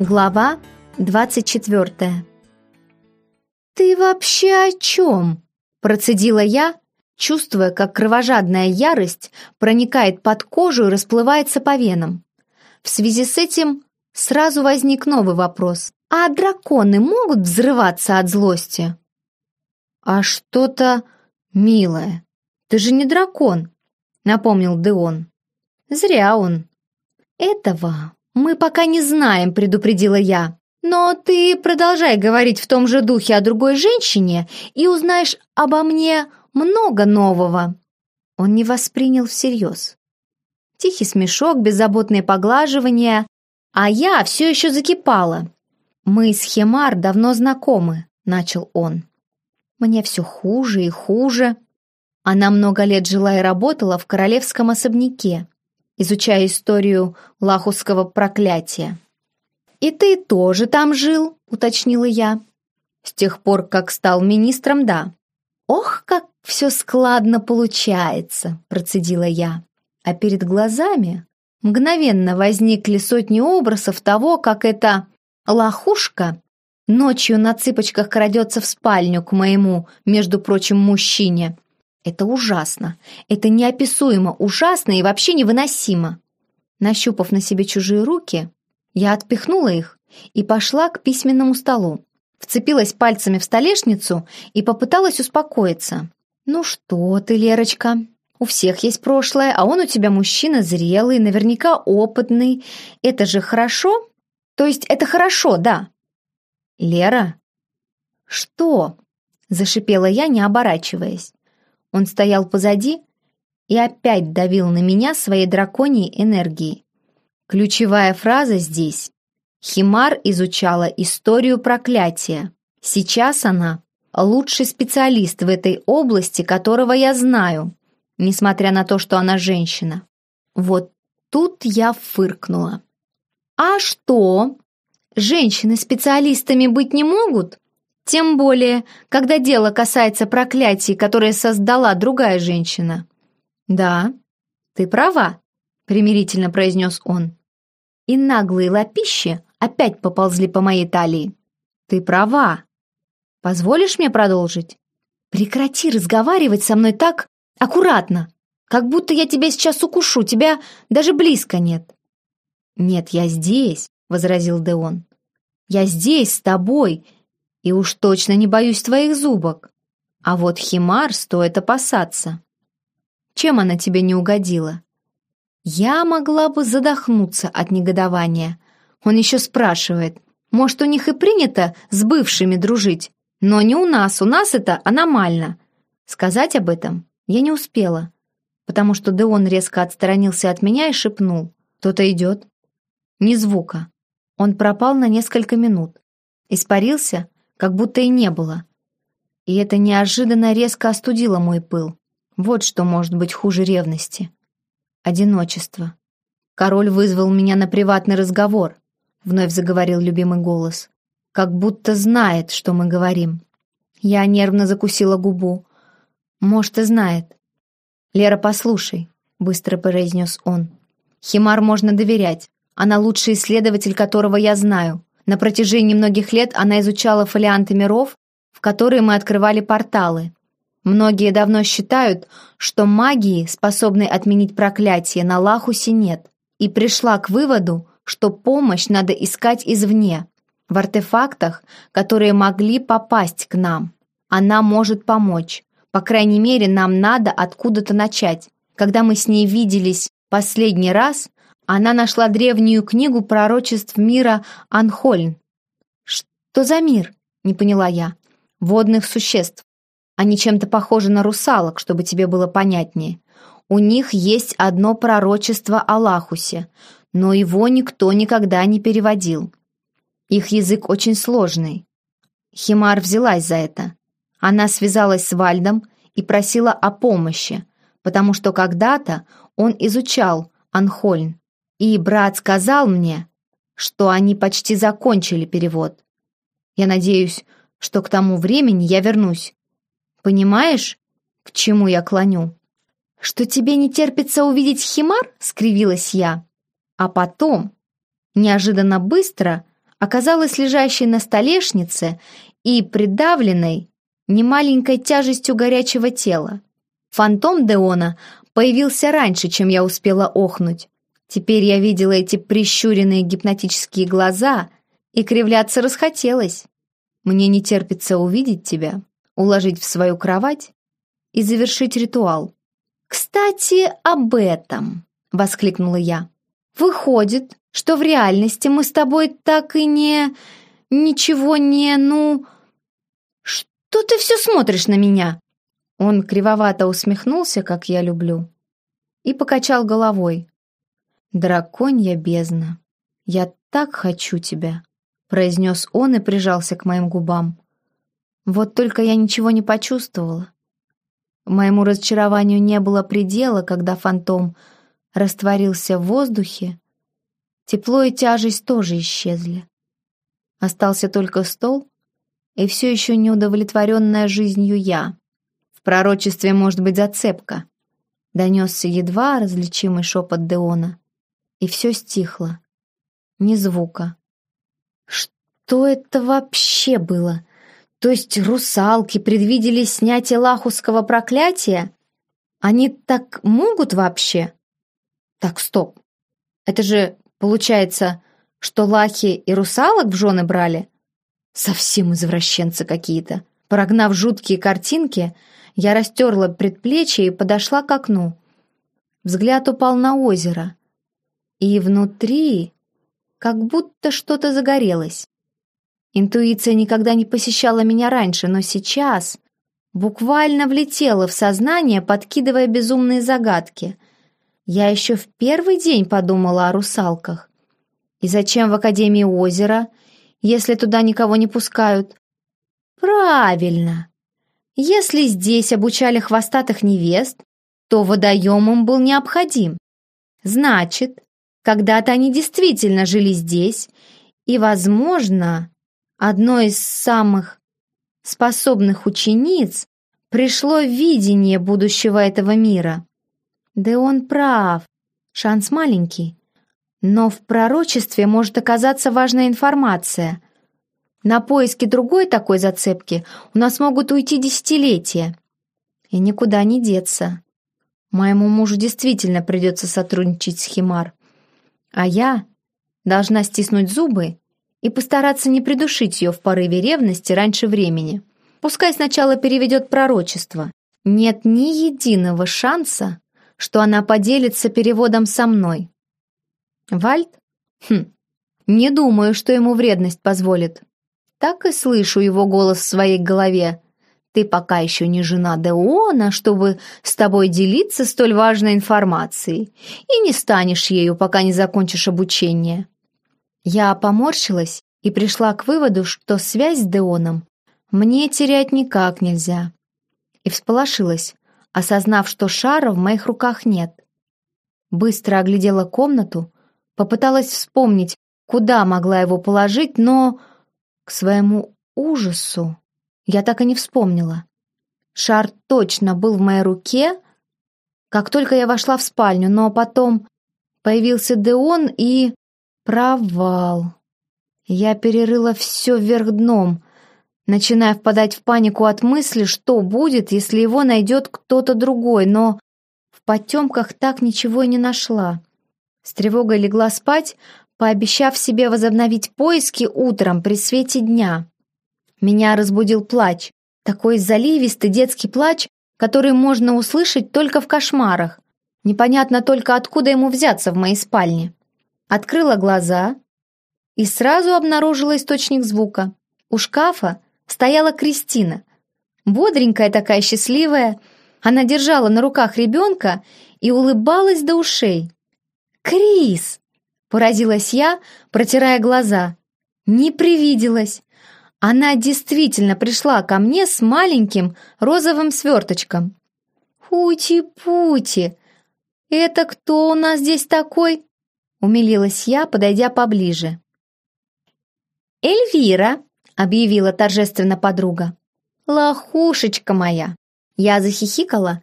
Глава 24 «Ты вообще о чем?» – процедила я, чувствуя, как кровожадная ярость проникает под кожу и расплывается по венам. В связи с этим сразу возник новый вопрос. «А драконы могут взрываться от злости?» «А что-то милое. Ты же не дракон», — напомнил Деон. «Зря он». «Этого мы пока не знаем», — предупредила я. «Но ты продолжай говорить в том же духе о другой женщине и узнаешь обо мне много нового». Он не воспринял всерьез. Тихий смешок, беззаботные поглаживания, а я все еще закипала. «Мы с Хемар давно знакомы», — начал он. «Мне все хуже и хуже». Она много лет жила и работала в королевском особняке, изучая историю лахусского проклятия. «И ты тоже там жил?» — уточнила я. «С тех пор, как стал министром, да». «Ох, как все складно получается!» — процедила я. А перед глазами мгновенно возникли сотни образов того, как эта лохушка ночью на цыпочках крадется в спальню к моему, между прочим, мужчине, это ужасно. Это неописуемо ужасно и вообще невыносимо. Нащупав на себе чужие руки, я отпихнула их и пошла к письменному столу. Вцепилась пальцами в столешницу и попыталась успокоиться. «Ну что ты, Лерочка, у всех есть прошлое, а он у тебя мужчина зрелый, наверняка опытный. Это же хорошо? То есть это хорошо, да?» «Лера?» «Что?» – зашипела я, не оборачиваясь. Он стоял позади и опять давил на меня своей драконьей энергией. Ключевая фраза здесь. Химар изучала историю проклятия. Сейчас она лучший специалист в этой области, которого я знаю, несмотря на то, что она женщина. Вот тут я фыркнула. «А что? Женщины специалистами быть не могут?» Тем более, когда дело касается проклятий, которое создала другая женщина. «Да, ты права», — примирительно произнес он. И наглые лапищи опять поползли по моей талии. «Ты права. Позволишь мне продолжить?» «Прекрати разговаривать со мной так аккуратно, как будто я тебя сейчас укушу, тебя даже близко нет». «Нет, я здесь», — возразил Деон. «Я здесь, с тобой, и уж точно не боюсь твоих зубок. А вот Химар стоит опасаться. Чем она тебе не угодила? Я могла бы задохнуться от негодования. Он еще спрашивает, может, у них и принято с бывшими дружить, но не у нас, у нас это аномально. Сказать об этом я не успела, потому что Деон резко отстранился от меня и шепнул. Кто-то идет. Ни звука. Он пропал на несколько минут. Испарился, как будто и не было. И это неожиданно резко остудило мой пыл. Вот что может быть хуже ревности. Одиночество. Король вызвал меня на приватный разговор, вновь заговорил любимый голос. Как будто знает, что мы говорим. Я нервно закусила губу. Может, и знает. «Лера, послушай», — быстро произнес он. «Химар можно доверять. Она лучший исследователь, которого я знаю. На протяжении многих лет она изучала фолианты миров, в которые мы открывали порталы. Многие давно считают, что магии, способной отменить проклятие, на Лахусе нет, и пришла к выводу, что помощь надо искать извне, в артефактах, которые могли попасть к нам. Она может помочь. По крайней мере, нам надо откуда-то начать. Когда мы с ней виделись последний раз, она нашла древнюю книгу пророчеств мира Анхольн. «Что за мир?» — не поняла я. «Водных существ. Они чем-то похожи на русалок, чтобы тебе было понятнее. У них есть одно пророчество о Лахусе, но его никто никогда не переводил. Их язык очень сложный. Химар взялась за это. Она связалась с Вальдом и просила о помощи, потому что когда-то он изучал Анхольн и брат сказал мне, что они почти закончили перевод. Я надеюсь, что к тому времени я вернусь. Понимаешь, к чему я клоню? Что тебе не терпится увидеть Химар? скривилась я. А потом, неожиданно быстро, оказалась лежащей на столешнице и придавленной немаленькой тяжестью горячего тела. Фантом Деона появился раньше, чем я успела охнуть. Теперь я видела эти прищуренные гипнотические глаза, и кривляться расхотелось. Мне не терпится увидеть тебя, уложить в свою кровать и завершить ритуал. «Кстати, об этом!» — воскликнула я. «Выходит, что в реальности мы с тобой так и не... ничего не... ну... Что ты все смотришь на меня?» Он кривовато усмехнулся, как я люблю, и покачал головой. «Драконья бездна, я так хочу тебя!» произнес он и прижался к моим губам. Вот только я ничего не почувствовала. Моему разочарованию не было предела, когда фантом растворился в воздухе. Тепло и тяжесть тоже исчезли. Остался только стол и все еще неудовлетворенная жизнью я. В пророчестве может быть зацепка. Донесся едва различимый шепот Деона, и все стихло. Ни звука. Что это вообще было? То есть русалки предвидели снятие лахусского проклятия? Они так могут вообще? Так, стоп. Это же, получается, что лахи и русалок в жены брали? Совсем извращенцы какие-то. Прогнав жуткие картинки, я растерла предплечье и подошла к окну. Взгляд упал на озеро. И внутри как будто что-то загорелось. Интуиция никогда не посещала меня раньше, но сейчас буквально влетела в сознание, подкидывая безумные загадки. Я еще в первый день подумала о русалках. И зачем в Академии озера, если туда никого не пускают? Правильно. Если здесь обучали хвостатых невест, то водоем им был необходим. Значит, когда-то они действительно жили здесь, и, возможно, Одной из самых способных учениц пришло видение будущего этого мира. Да он прав, шанс маленький. Но в пророчестве может оказаться важная информация. На поиски другой такой зацепки у нас могут уйти десятилетия. И никуда не деться. Моему мужу действительно придется сотрудничать с Химар. А я должна стиснуть зубы и постараться не придушить ее в порыве ревности раньше времени. Пускай сначала переведет пророчество. Нет ни единого шанса, что она поделится переводом со мной. Вальд? Хм, не думаю, что ему вредность позволит. Так и слышу его голос в своей голове. Ты пока еще не жена Деона, чтобы с тобой делиться столь важной информацией, и не станешь ею, пока не закончишь обучение. Я поморщилась и пришла к выводу, что связь с Деоном мне терять никак нельзя. И всполошилась, осознав, что шара в моих руках нет. Быстро оглядела комнату, попыталась вспомнить, куда могла его положить, но, к своему ужасу, я так и не вспомнила. Шар точно был в моей руке, как только я вошла в спальню, но потом появился Деон и... Провал. Я перерыла все вверх дном, начиная впадать в панику от мысли, что будет, если его найдет кто-то другой, но в потемках так ничего и не нашла. С тревогой легла спать, пообещав себе возобновить поиски утром при свете дня. Меня разбудил плач, такой заливистый детский плач, который можно услышать только в кошмарах. Непонятно только, откуда ему взяться в моей спальне. Открыла глаза и сразу обнаружила источник звука. У шкафа стояла Кристина. Бодренькая такая, счастливая. Она держала на руках ребенка и улыбалась до ушей. «Крис!» — поразилась я, протирая глаза. «Не привиделась!» Она действительно пришла ко мне с маленьким розовым сверточком. «Пути-пути! Это кто у нас здесь такой?» Умилилась я, подойдя поближе. «Эльвира!» — объявила торжественно подруга. «Лохушечка моя!» Я захихикала,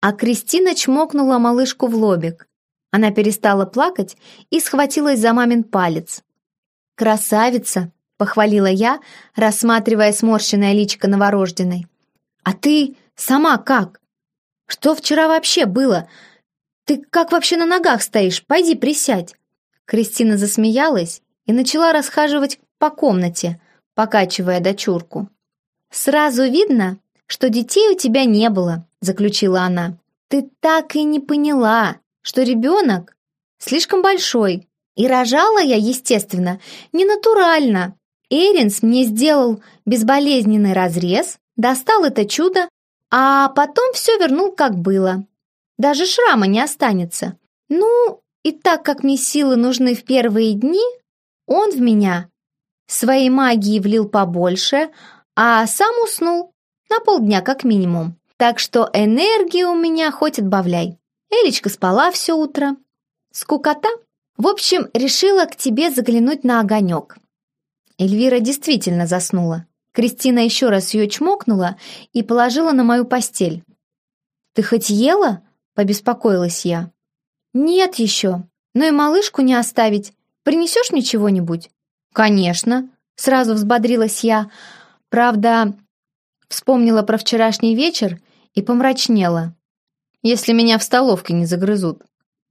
а Кристина чмокнула малышку в лобик. Она перестала плакать и схватилась за мамин палец. «Красавица!» — похвалила я, рассматривая сморщенное личико новорожденной. «А ты сама как? Что вчера вообще было? Ты как вообще на ногах стоишь? Пойди присядь!» Кристина засмеялась и начала расхаживать по комнате, покачивая дочурку. «Сразу видно, что детей у тебя не было», — заключила она. «Ты так и не поняла, что ребенок слишком большой, и рожала я, естественно, не натурально. Эринс мне сделал безболезненный разрез, достал это чудо, а потом все вернул как было. Даже шрама не останется. Ну, и так как мне силы нужны в первые дни, он в меня своей магии влил побольше, а сам уснул на полдня как минимум. Так что энергии у меня хоть отбавляй. Элечка спала все утро. Скукота? В общем, решила к тебе заглянуть на огонек. Эльвира действительно заснула. Кристина еще раз ее чмокнула и положила на мою постель. «Ты хоть ела?» — побеспокоилась я. «Нет еще. Но и малышку не оставить. Принесешь мне чего-нибудь?» «Конечно», — сразу взбодрилась я. Правда, вспомнила про вчерашний вечер и помрачнела. «Если меня в столовке не загрызут».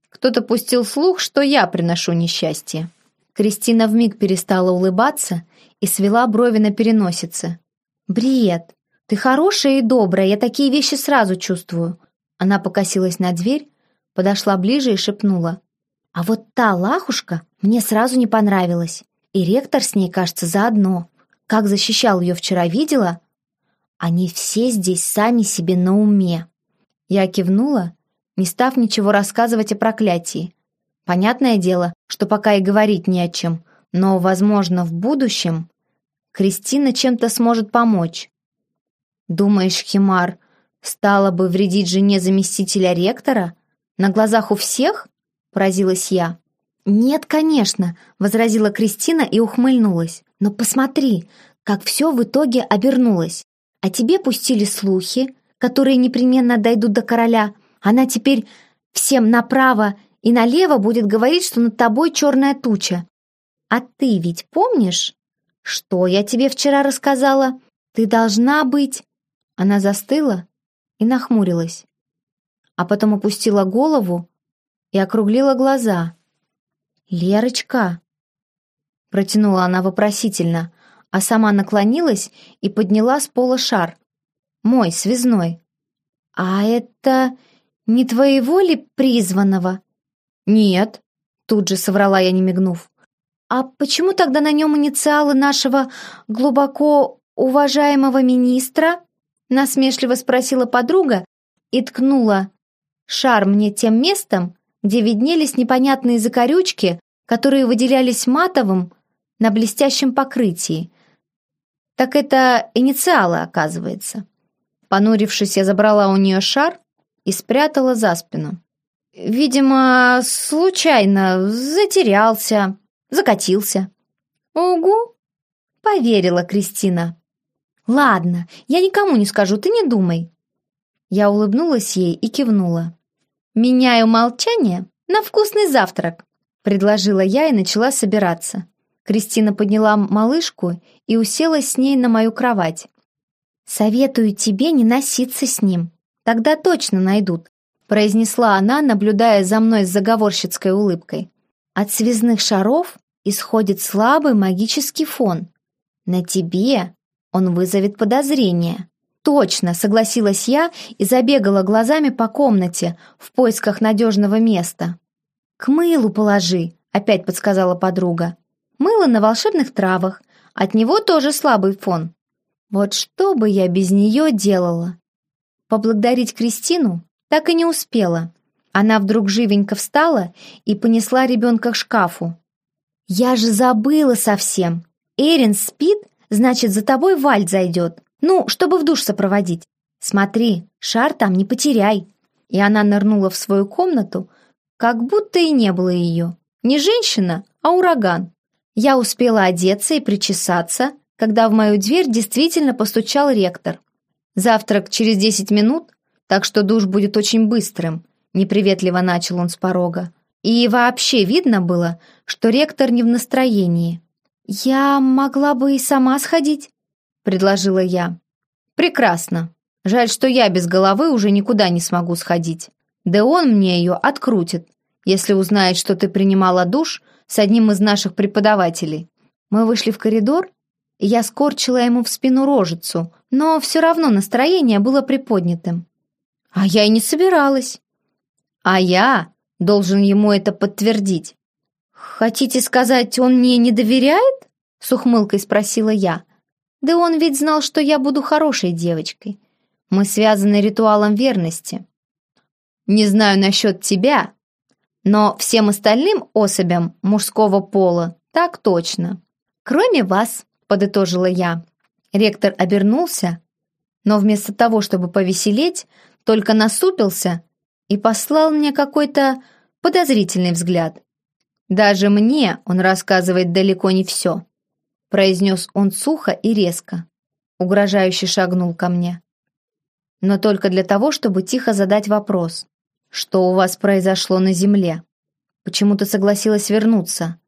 Кто-то пустил слух, что я приношу несчастье. Кристина вмиг перестала улыбаться и свела брови на переносице. «Бред! Ты хорошая и добрая, я такие вещи сразу чувствую». Она покосилась на дверь, подошла ближе и шепнула. «А вот та лахушка мне сразу не понравилась. И ректор с ней, кажется, заодно. Как защищал ее вчера, видела? Они все здесь сами себе на уме». Я кивнула не став ничего рассказывать о проклятии. Понятное дело, что пока и говорить не о чем, но, возможно, в будущем Кристина чем-то сможет помочь. Думаешь, Химар стала бы вредить жене заместителя ректора? На глазах у всех? Поразилась я. «Нет, конечно», — возразила Кристина и ухмыльнулась. «Но посмотри, как все в итоге обернулось. А тебе пустили слухи, которые непременно дойдут до короля, она теперь всем направо и налево будет говорить, что над тобой черная туча. А ты ведь помнишь, что я тебе вчера рассказала? Ты должна быть...» Она застыла и нахмурилась, а потом опустила голову и округлила глаза. «Лерочка!» Протянула она вопросительно, а сама наклонилась и подняла с пола шар. Мой, связной. «А это «Не твоего ли призванного?» «Нет», — тут же соврала я, не мигнув. «А почему тогда на нем инициалы нашего глубоко уважаемого министра?» насмешливо спросила подруга и ткнула шар мне тем местом, где виднелись непонятные закорючки, которые выделялись матовым на блестящем покрытии. Так это инициалы, оказывается. Понурившись, я забрала у нее шар и спрятала за спину. Видимо, случайно затерялся, закатился. «Угу», — поверила Кристина. «Ладно, я никому не скажу, ты не думай». Я улыбнулась ей и кивнула. «Меняю молчание на вкусный завтрак», — предложила я и начала собираться. Кристина подняла малышку и уселась с ней на мою кровать. «Советую тебе не носиться с ним», Тогда точно найдут», — произнесла она, наблюдая за мной с заговорщицкой улыбкой. «От связных шаров исходит слабый магический фон. На тебе он вызовет подозрение». «Точно!» — согласилась я и забегала глазами по комнате в поисках надежного места. «К мылу положи», — опять подсказала подруга. «Мыло на волшебных травах. От него тоже слабый фон. Вот что бы я без нее делала?» Поблагодарить Кристину так и не успела. Она вдруг живенько встала и понесла ребенка к шкафу. «Я же забыла совсем! Эрин спит, значит, за тобой Вальд зайдет. Ну, чтобы в душ сопроводить. Смотри, шар там не потеряй!» И она нырнула в свою комнату, как будто и не было ее. Не женщина, а ураган. Я успела одеться и причесаться, когда в мою дверь действительно постучал ректор. Завтрак через десять минут, так что душ будет очень быстрым», — неприветливо начал он с порога. И вообще видно было, что ректор не в настроении. «Я могла бы и сама сходить», — предложила я. «Прекрасно. Жаль, что я без головы уже никуда не смогу сходить. Да он мне ее открутит, если узнает, что ты принимала душ с одним из наших преподавателей». Мы вышли в коридор, и я скорчила ему в спину рожицу, но все равно настроение было приподнятым. А я и не собиралась. А я должен ему это подтвердить. «Хотите сказать, он мне не доверяет?» С ухмылкой спросила я. «Да он ведь знал, что я буду хорошей девочкой. Мы связаны ритуалом верности». «Не знаю насчет тебя, но всем остальным особям мужского пола так точно. Кроме вас», — подытожила я. Ректор обернулся, но вместо того, чтобы повеселеть, только насупился и послал мне какой-то подозрительный взгляд. «Даже мне он рассказывает далеко не все», — произнес он сухо и резко. Угрожающе шагнул ко мне. Но только для того, чтобы тихо задать вопрос. «Что у вас произошло на земле? Почему ты согласилась вернуться?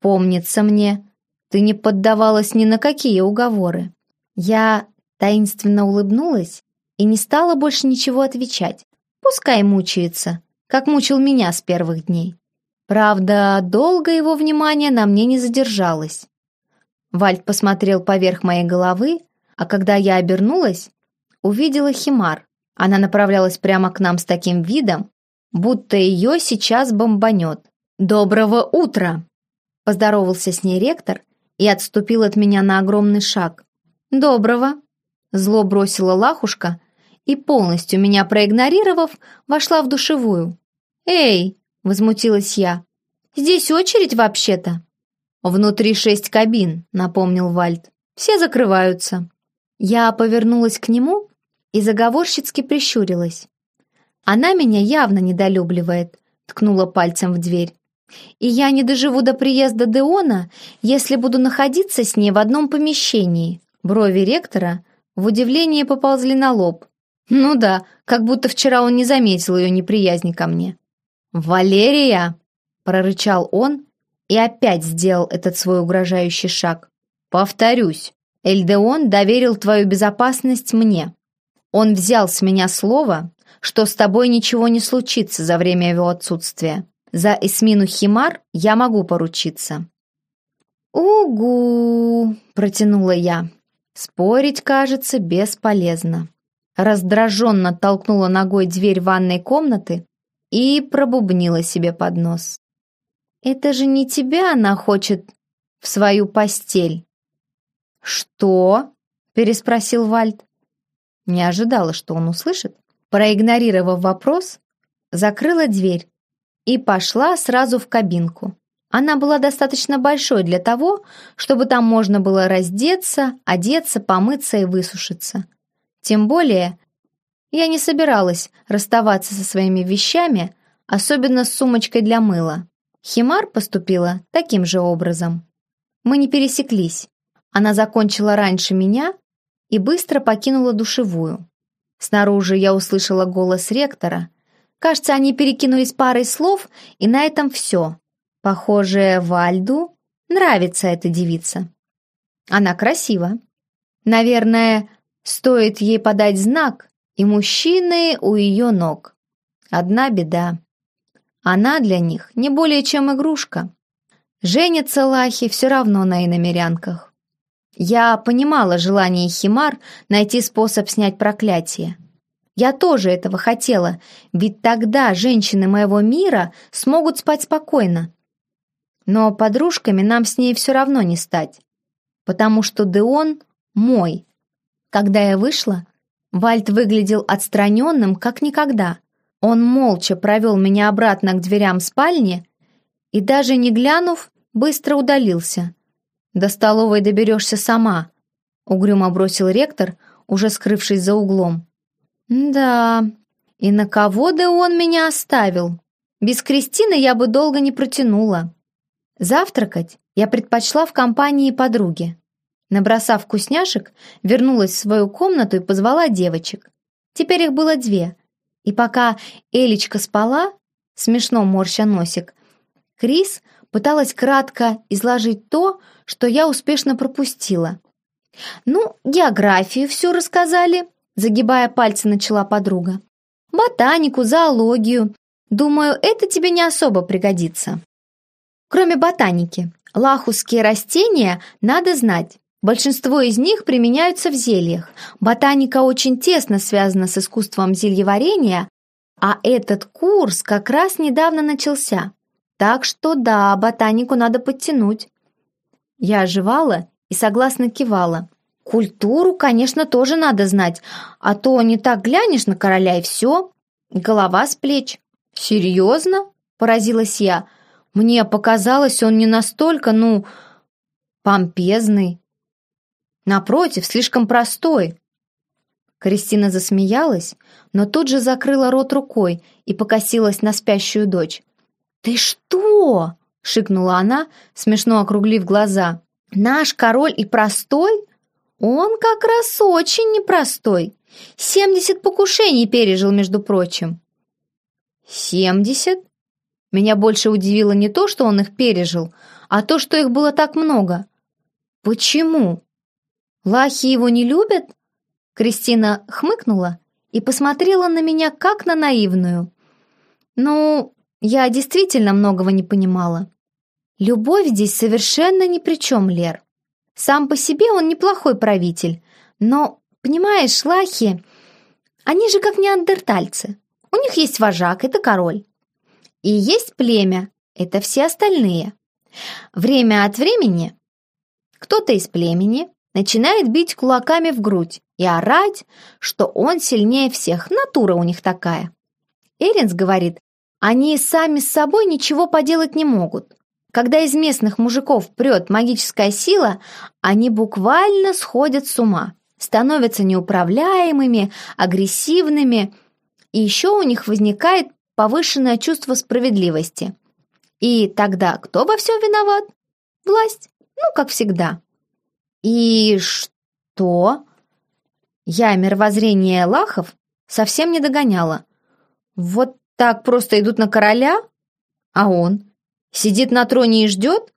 Помнится мне, ты не поддавалась ни на какие уговоры». Я таинственно улыбнулась и не стала больше ничего отвечать. Пускай мучается, как мучил меня с первых дней. Правда, долго его внимание на мне не задержалось. Вальд посмотрел поверх моей головы, а когда я обернулась, увидела Химар. Она направлялась прямо к нам с таким видом, будто ее сейчас бомбанет. «Доброго утра!» Поздоровался с ней ректор и отступил от меня на огромный шаг. «Доброго!» Зло бросила лахушка и, полностью меня проигнорировав, вошла в душевую. «Эй!» — возмутилась я. «Здесь очередь вообще-то». «Внутри шесть кабин», — напомнил Вальд. «Все закрываются». Я повернулась к нему и заговорщицки прищурилась. «Она меня явно недолюбливает», — ткнула пальцем в дверь. «И я не доживу до приезда Деона, если буду находиться с ней в одном помещении». Брови ректора в удивлении поползли на лоб. Ну да, как будто вчера он не заметил ее неприязни ко мне. «Валерия!» — прорычал он и опять сделал этот свой угрожающий шаг. «Повторюсь, Эльдеон доверил твою безопасность мне. Он взял с меня слово, что с тобой ничего не случится за время его отсутствия. За Эсмину Химар я могу поручиться». «Угу!» — протянула я. Спорить, кажется, бесполезно раздраженно толкнула ногой дверь ванной комнаты и пробубнила себе под нос. «Это же не тебя она хочет в свою постель!» «Что?» — переспросил Вальд. Не ожидала, что он услышит. Проигнорировав вопрос, закрыла дверь и пошла сразу в кабинку. Она была достаточно большой для того, чтобы там можно было раздеться, одеться, помыться и высушиться. Тем более, я не собиралась расставаться со своими вещами, особенно с сумочкой для мыла. Химар поступила таким же образом. Мы не пересеклись. Она закончила раньше меня и быстро покинула душевую. Снаружи я услышала голос ректора. Кажется, они перекинулись парой слов, и на этом все. Похоже, Вальду нравится эта девица. Она красива. Наверное, Стоит ей подать знак, и мужчины у ее ног. Одна беда. Она для них не более чем игрушка. Женятся лахи все равно на иномерянках. Я понимала желание Химар найти способ снять проклятие. Я тоже этого хотела, ведь тогда женщины моего мира смогут спать спокойно. Но подружками нам с ней все равно не стать, потому что Деон мой, когда я вышла, Вальт выглядел отстраненным, как никогда. Он молча провел меня обратно к дверям спальни и, даже не глянув, быстро удалился. «До столовой доберешься сама», — угрюмо бросил ректор, уже скрывшись за углом. «Да, и на кого да он меня оставил? Без Кристины я бы долго не протянула. Завтракать я предпочла в компании подруги. Набросав вкусняшек, вернулась в свою комнату и позвала девочек. Теперь их было две. И пока Элечка спала, смешно морща носик, Крис пыталась кратко изложить то, что я успешно пропустила. «Ну, географию все рассказали», — загибая пальцы начала подруга. «Ботанику, зоологию. Думаю, это тебе не особо пригодится». Кроме ботаники, лахусские растения надо знать. Большинство из них применяются в зельях. Ботаника очень тесно связана с искусством зельеварения, а этот курс как раз недавно начался. Так что да, ботанику надо подтянуть. Я оживала и согласно кивала. Культуру, конечно, тоже надо знать, а то не так глянешь на короля и все. Голова с плеч. Серьезно? Поразилась я. Мне показалось, он не настолько, ну, помпезный. Напротив, слишком простой. Кристина засмеялась, но тут же закрыла рот рукой и покосилась на спящую дочь. «Ты что?» — шикнула она, смешно округлив глаза. «Наш король и простой? Он как раз очень непростой. Семьдесят покушений пережил, между прочим». «Семьдесят?» Меня больше удивило не то, что он их пережил, а то, что их было так много. «Почему?» «Лахи его не любят?» Кристина хмыкнула и посмотрела на меня, как на наивную. «Ну, я действительно многого не понимала. Любовь здесь совершенно ни при чем, Лер. Сам по себе он неплохой правитель, но, понимаешь, лахи, они же как неандертальцы. У них есть вожак, это король. И есть племя, это все остальные. Время от времени кто-то из племени начинает бить кулаками в грудь и орать, что он сильнее всех, натура у них такая. Эринс говорит, они сами с собой ничего поделать не могут. Когда из местных мужиков прет магическая сила, они буквально сходят с ума, становятся неуправляемыми, агрессивными, и еще у них возникает повышенное чувство справедливости. И тогда кто во всем виноват? Власть, ну, как всегда. «И что?» Я мировоззрение лахов совсем не догоняла. Вот так просто идут на короля? А он? Сидит на троне и ждет?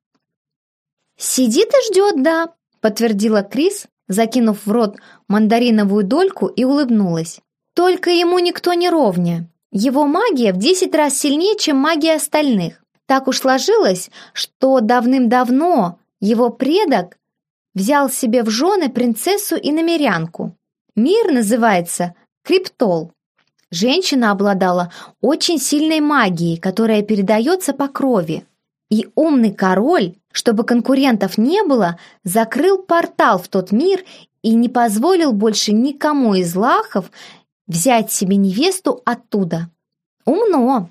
«Сидит и ждет, да», — подтвердила Крис, закинув в рот мандариновую дольку и улыбнулась. «Только ему никто не ровня. Его магия в десять раз сильнее, чем магия остальных. Так уж сложилось, что давным-давно его предок взял себе в жены принцессу и намерянку. Мир называется Криптол. Женщина обладала очень сильной магией, которая передается по крови. И умный король, чтобы конкурентов не было, закрыл портал в тот мир и не позволил больше никому из лахов взять себе невесту оттуда. Умно.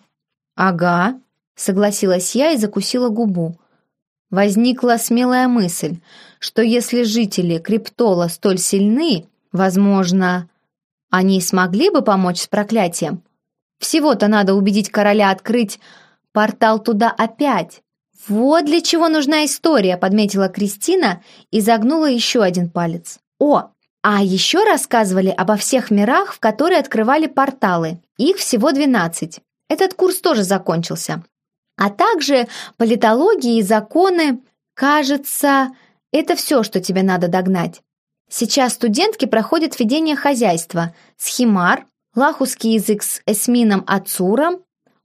Ага, согласилась я и закусила губу. Возникла смелая мысль, что если жители Криптола столь сильны, возможно, они смогли бы помочь с проклятием. Всего-то надо убедить короля открыть портал туда опять. Вот для чего нужна история, подметила Кристина и загнула еще один палец. О, а еще рассказывали обо всех мирах, в которые открывали порталы. Их всего 12. Этот курс тоже закончился а также политология и законы. Кажется, это все, что тебе надо догнать. Сейчас студентки проходят ведение хозяйства. Схимар, лахусский язык с эсмином Ацуром.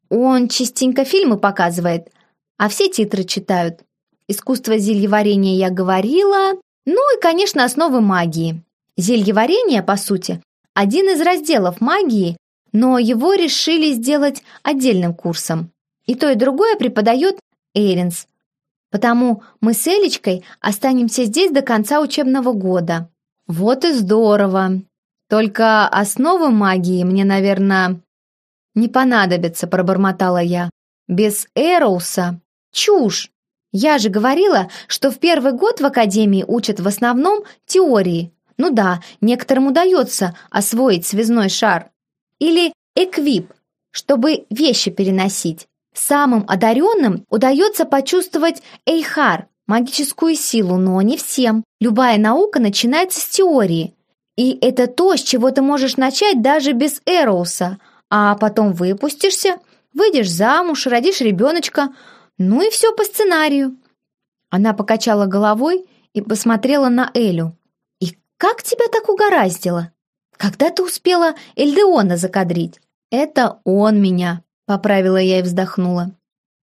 Он частенько фильмы показывает, а все титры читают. Искусство зельеварения я говорила. Ну и, конечно, основы магии. Зельеварение, по сути, один из разделов магии, но его решили сделать отдельным курсом. И то, и другое преподает Эйринс. Потому мы с Элечкой останемся здесь до конца учебного года. Вот и здорово. Только основы магии мне, наверное, не понадобятся, пробормотала я. Без Эроуса. Чушь! Я же говорила, что в первый год в академии учат в основном теории. Ну да, некоторым удается освоить связной шар. Или эквип, чтобы вещи переносить. Самым одаренным удается почувствовать эйхар, магическую силу, но не всем. Любая наука начинается с теории. И это то, с чего ты можешь начать даже без Эроуса, а потом выпустишься, выйдешь замуж, родишь ребеночка, ну и все по сценарию. Она покачала головой и посмотрела на Элю. «И как тебя так угораздило? Когда ты успела Эльдеона закадрить?» «Это он меня», — поправила я и вздохнула.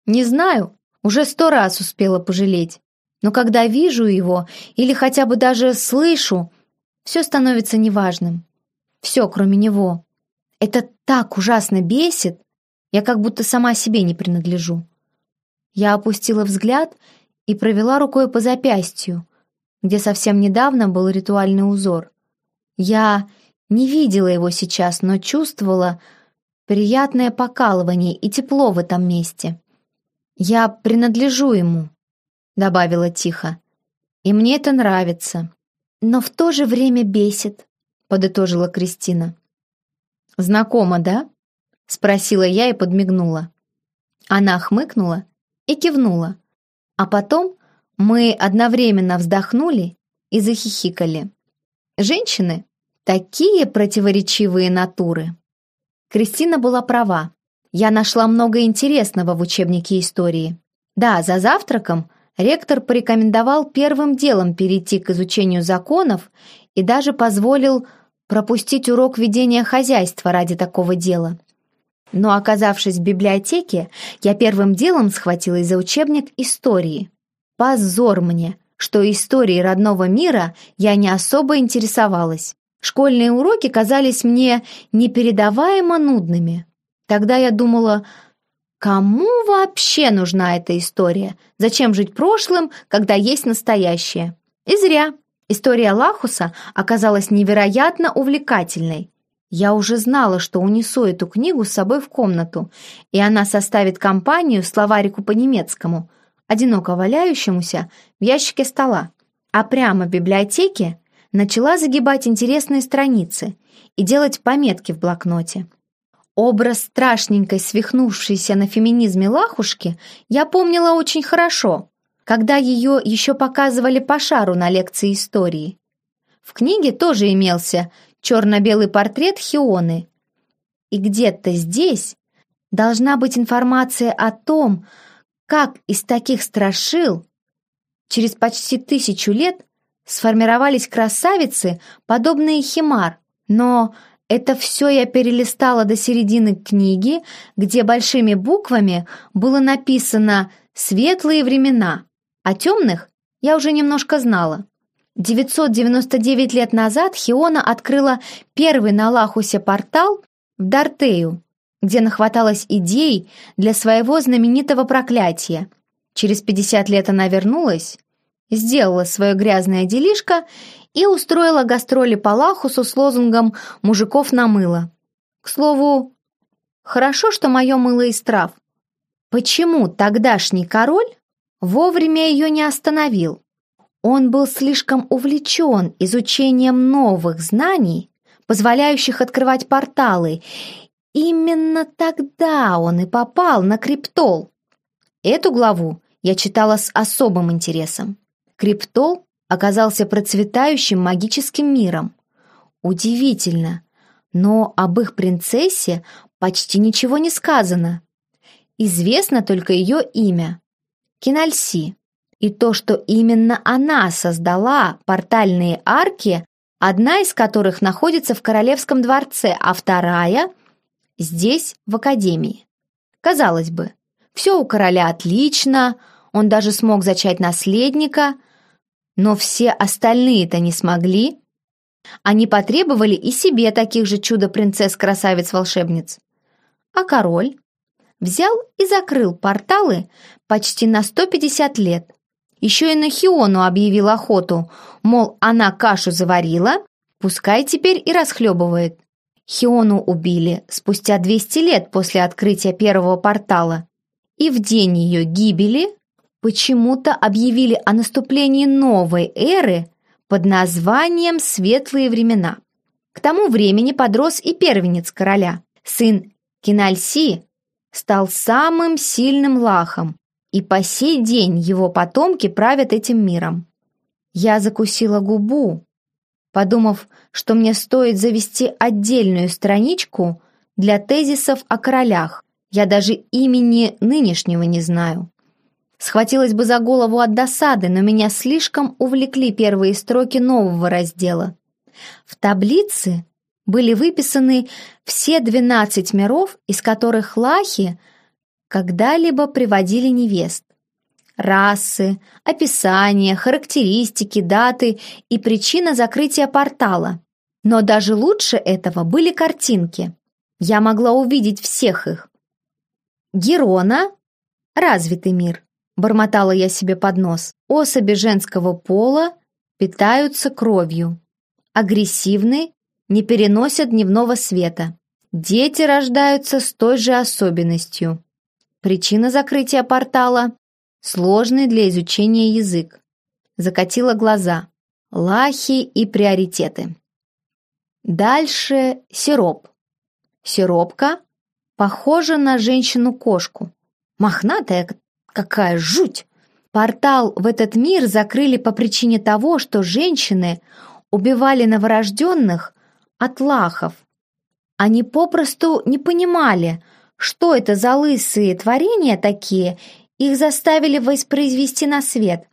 «Не знаю, уже сто раз успела пожалеть. Но когда вижу его или хотя бы даже слышу, все становится неважным. Все, кроме него. Это так ужасно бесит. Я как будто сама себе не принадлежу. Я опустила взгляд и провела рукой по запястью, где совсем недавно был ритуальный узор. Я не видела его сейчас, но чувствовала приятное покалывание и тепло в этом месте. «Я принадлежу ему», — добавила тихо, — «и мне это нравится, но в то же время бесит», — подытожила Кристина. «Знакомо, да?» — спросила я и подмигнула. Она хмыкнула и кивнула, а потом мы одновременно вздохнули и захихикали. Женщины — такие противоречивые натуры. Кристина была права. Я нашла много интересного в учебнике истории. Да, за завтраком ректор порекомендовал первым делом перейти к изучению законов и даже позволил пропустить урок ведения хозяйства ради такого дела. Но, оказавшись в библиотеке, я первым делом схватилась за учебник истории. Позор мне, что историей родного мира я не особо интересовалась. Школьные уроки казались мне непередаваемо нудными. Тогда я думала, кому вообще нужна эта история? Зачем жить прошлым, когда есть настоящее? И зря. История Лахуса оказалась невероятно увлекательной. Я уже знала, что унесу эту книгу с собой в комнату, и она составит компанию словарику по-немецкому, одиноко валяющемуся в ящике стола. А прямо в библиотеке начала загибать интересные страницы и делать пометки в блокноте. Образ страшненькой, свихнувшейся на феминизме лахушки я помнила очень хорошо, когда ее еще показывали по шару на лекции истории. В книге тоже имелся черно-белый портрет Хионы. И где-то здесь должна быть информация о том, как из таких страшил через почти тысячу лет сформировались красавицы, подобные Химар. Но это все я перелистала до середины книги, где большими буквами было написано «Светлые времена», а темных я уже немножко знала. 999 лет назад Хиона открыла первый на Лахусе портал в Дартею, где нахваталась идей для своего знаменитого проклятия. Через 50 лет она вернулась, сделала свое грязное делишко и устроила гастроли по Лахусу с лозунгом «Мужиков на мыло». К слову, хорошо, что мое мыло из трав. Почему тогдашний король вовремя ее не остановил? Он был слишком увлечен изучением новых знаний, позволяющих открывать порталы. Именно тогда он и попал на криптол. Эту главу я читала с особым интересом. Криптол оказался процветающим магическим миром. Удивительно, но об их принцессе почти ничего не сказано. Известно только ее имя – Кинальси и то, что именно она создала портальные арки, одна из которых находится в Королевском дворце, а вторая – здесь, в Академии. Казалось бы, все у короля отлично, он даже смог зачать наследника, но все остальные-то не смогли. Они потребовали и себе таких же чудо-принцесс-красавиц-волшебниц. А король взял и закрыл порталы почти на 150 лет – еще и на Хиону объявил охоту, мол, она кашу заварила, пускай теперь и расхлебывает. Хиону убили спустя 200 лет после открытия первого портала. И в день ее гибели почему-то объявили о наступлении новой эры под названием «Светлые времена». К тому времени подрос и первенец короля. Сын Кинальси стал самым сильным лахом, и по сей день его потомки правят этим миром. Я закусила губу, подумав, что мне стоит завести отдельную страничку для тезисов о королях. Я даже имени нынешнего не знаю. Схватилась бы за голову от досады, но меня слишком увлекли первые строки нового раздела. В таблице были выписаны все 12 миров, из которых лахи когда-либо приводили невест. Расы, описания, характеристики, даты и причина закрытия портала. Но даже лучше этого были картинки. Я могла увидеть всех их. Герона – развитый мир, бормотала я себе под нос. Особи женского пола питаются кровью. Агрессивны, не переносят дневного света. Дети рождаются с той же особенностью. Причина закрытия портала – сложный для изучения язык. Закатила глаза. Лахи и приоритеты. Дальше сироп. Сиропка похожа на женщину-кошку. Мохнатая какая жуть! Портал в этот мир закрыли по причине того, что женщины убивали новорожденных от лахов. Они попросту не понимали, что это за лысые творения такие, их заставили воспроизвести на свет.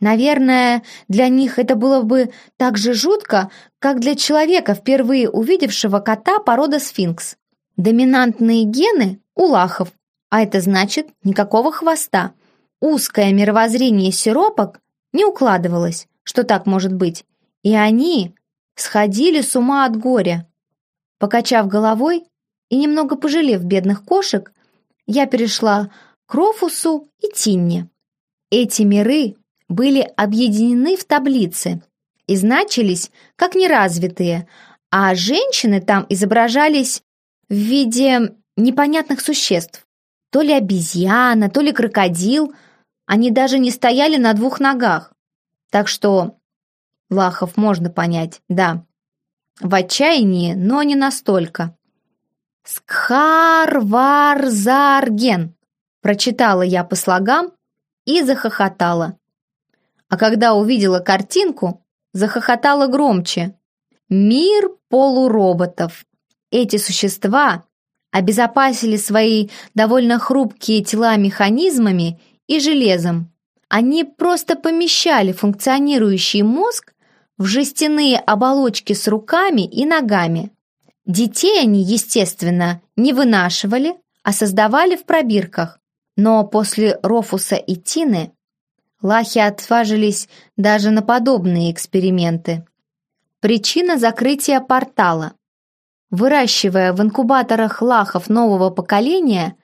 Наверное, для них это было бы так же жутко, как для человека, впервые увидевшего кота породы сфинкс. Доминантные гены у лахов, а это значит никакого хвоста. Узкое мировоззрение сиропок не укладывалось, что так может быть, и они сходили с ума от горя. Покачав головой и немного пожалев бедных кошек, я перешла к Рофусу и Тинне. Эти миры были объединены в таблице и значились как неразвитые, а женщины там изображались в виде непонятных существ. То ли обезьяна, то ли крокодил. Они даже не стояли на двух ногах. Так что Лахов можно понять, да. В отчаянии, но не настолько. «Скхарварзарген», прочитала я по слогам и захохотала а когда увидела картинку, захохотала громче. Мир полуроботов. Эти существа обезопасили свои довольно хрупкие тела механизмами и железом. Они просто помещали функционирующий мозг в жестяные оболочки с руками и ногами. Детей они, естественно, не вынашивали, а создавали в пробирках. Но после Рофуса и Тины Лахи отважились даже на подобные эксперименты. Причина закрытия портала. Выращивая в инкубаторах лахов нового поколения,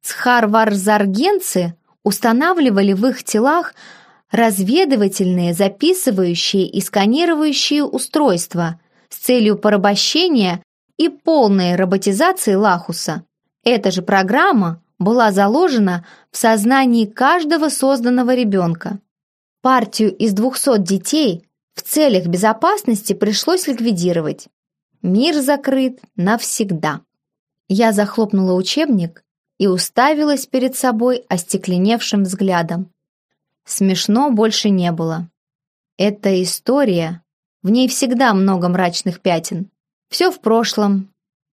схарварзаргенцы устанавливали в их телах разведывательные, записывающие и сканирующие устройства с целью порабощения и полной роботизации Лахуса. Эта же программа была заложена в сознании каждого созданного ребенка. Партию из 200 детей в целях безопасности пришлось ликвидировать. Мир закрыт навсегда. Я захлопнула учебник и уставилась перед собой остекленевшим взглядом. Смешно больше не было. Эта история, в ней всегда много мрачных пятен. Все в прошлом,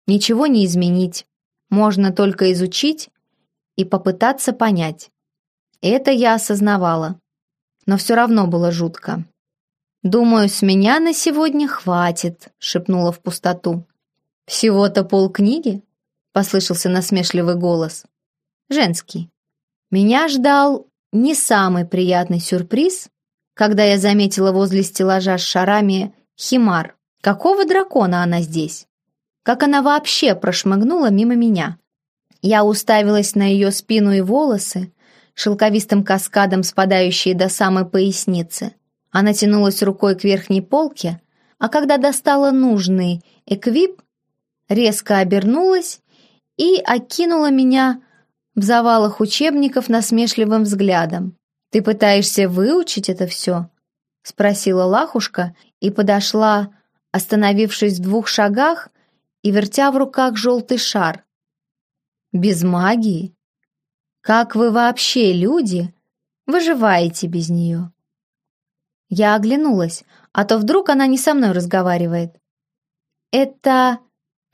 ничего не изменить. Можно только изучить и попытаться понять. Это я осознавала, но все равно было жутко. «Думаю, с меня на сегодня хватит», — шепнула в пустоту. «Всего-то полкниги?» — послышался насмешливый голос. Женский. Меня ждал не самый приятный сюрприз, когда я заметила возле стеллажа с шарами химар. Какого дракона она здесь? Как она вообще прошмыгнула мимо меня? Я уставилась на ее спину и волосы, шелковистым каскадом спадающие до самой поясницы. Она тянулась рукой к верхней полке, а когда достала нужный эквип, резко обернулась и окинула меня в завалах учебников насмешливым взглядом. «Ты пытаешься выучить это все?» — спросила Лахушка и подошла, остановившись в двух шагах и вертя в руках желтый шар. Без магии? Как вы вообще, люди, выживаете без нее? Я оглянулась, а то вдруг она не со мной разговаривает. Это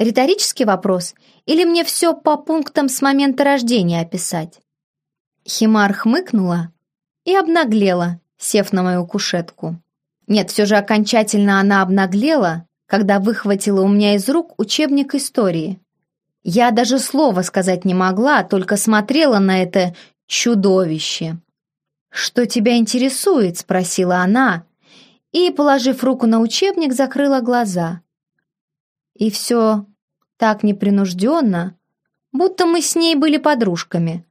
риторический вопрос или мне все по пунктам с момента рождения описать? Химар хмыкнула и обнаглела, сев на мою кушетку. Нет, все же окончательно она обнаглела, когда выхватила у меня из рук учебник истории. Я даже слова сказать не могла, только смотрела на это чудовище. «Что тебя интересует?» — спросила она, и, положив руку на учебник, закрыла глаза. И все так непринужденно, будто мы с ней были подружками.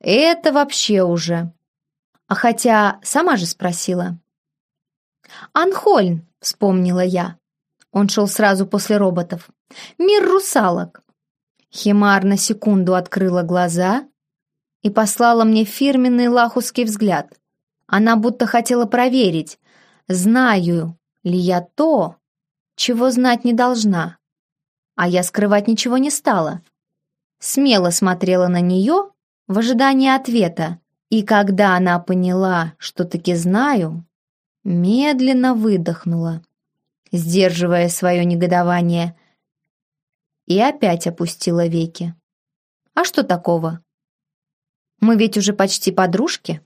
Это вообще уже. А хотя сама же спросила. «Анхольн», — вспомнила я. Он шел сразу после роботов. «Мир русалок». Химар на секунду открыла глаза и послала мне фирменный лахусский взгляд. Она будто хотела проверить, знаю ли я то, чего знать не должна. А я скрывать ничего не стала. Смело смотрела на нее в ожидании ответа, и когда она поняла, что таки знаю, медленно выдохнула, сдерживая свое негодование, и опять опустила веки. А что такого? Мы ведь уже почти подружки.